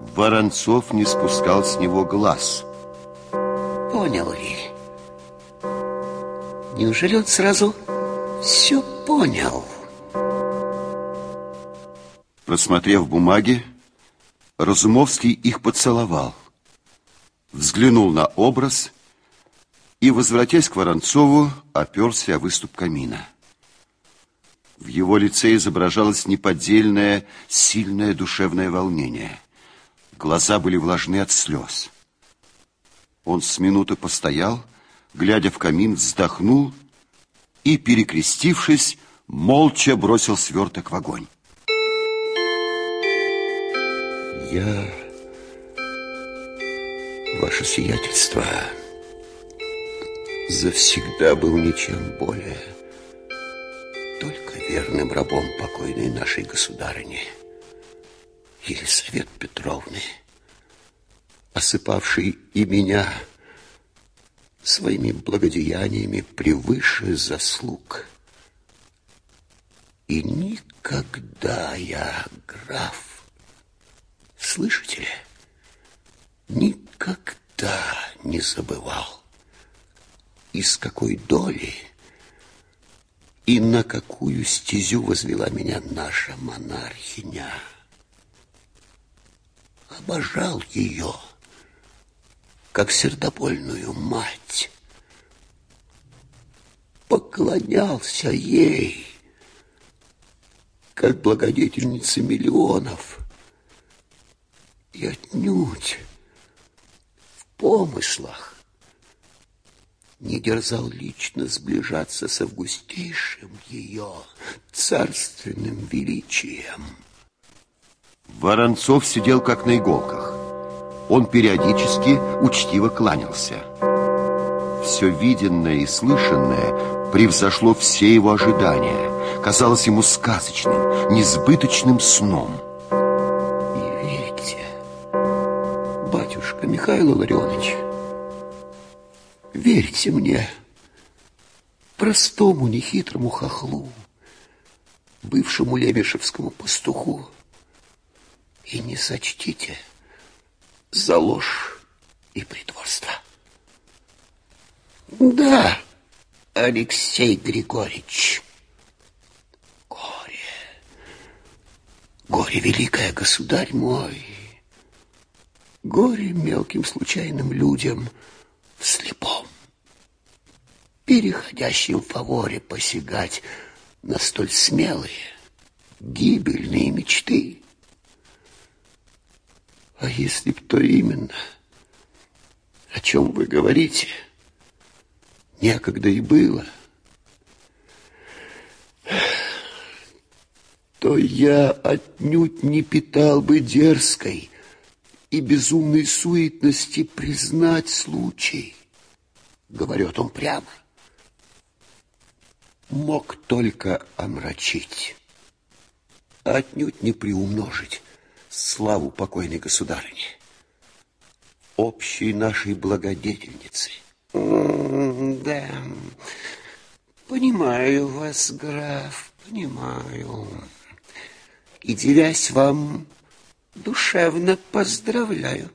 Воронцов не спускал с него глаз. Понял ли? Неужели он сразу все понял? Просмотрев бумаги, Разумовский их поцеловал, взглянул на образ и, возвратясь к Воронцову, оперся о выступ камина. В его лице изображалось неподдельное, сильное душевное волнение. Глаза были влажны от слез. Он с минуты постоял, глядя в камин, вздохнул и, перекрестившись, молча бросил сверток в огонь. Я, ваше сиятельство, завсегда был ничем более, верным рабом покойной нашей государыни, Елисавет Петровны, осыпавшей и меня своими благодеяниями превыше заслуг. И никогда я, граф, слышите ли, никогда не забывал, из какой доли и на какую стезю возвела меня наша монархиня. Обожал ее как сердобольную мать. Поклонялся ей, как благодетельница миллионов. И отнюдь в помыслах не дерзал лично сближаться с августейшим ее царственным величием. Воронцов сидел как на иголках. Он периодически учтиво кланялся. Все виденное и слышанное превзошло все его ожидания. Казалось ему сказочным, несбыточным сном. И верите, батюшка Михаил Ларионович, верьте мне, простому нехитрому хохлу, бывшему лемешевскому пастуху, и не сочтите – за ложь и притворство. Да, Алексей Григорьевич, горе, горе великое, государь мой, горе мелким случайным людям в слепом, переходящим в фаворе посягать на столь смелые, гибельные мечты. А если б то именно, о чем вы говорите, некогда и было, то я отнюдь не питал бы дерзкой и безумной суетности признать случай, говорит он прямо, мог только омрачить, а отнюдь не приумножить славу покойной государыни, общей нашей благодетельницы. Да, понимаю вас, граф, понимаю. И, девясь вам, душевно поздравляю.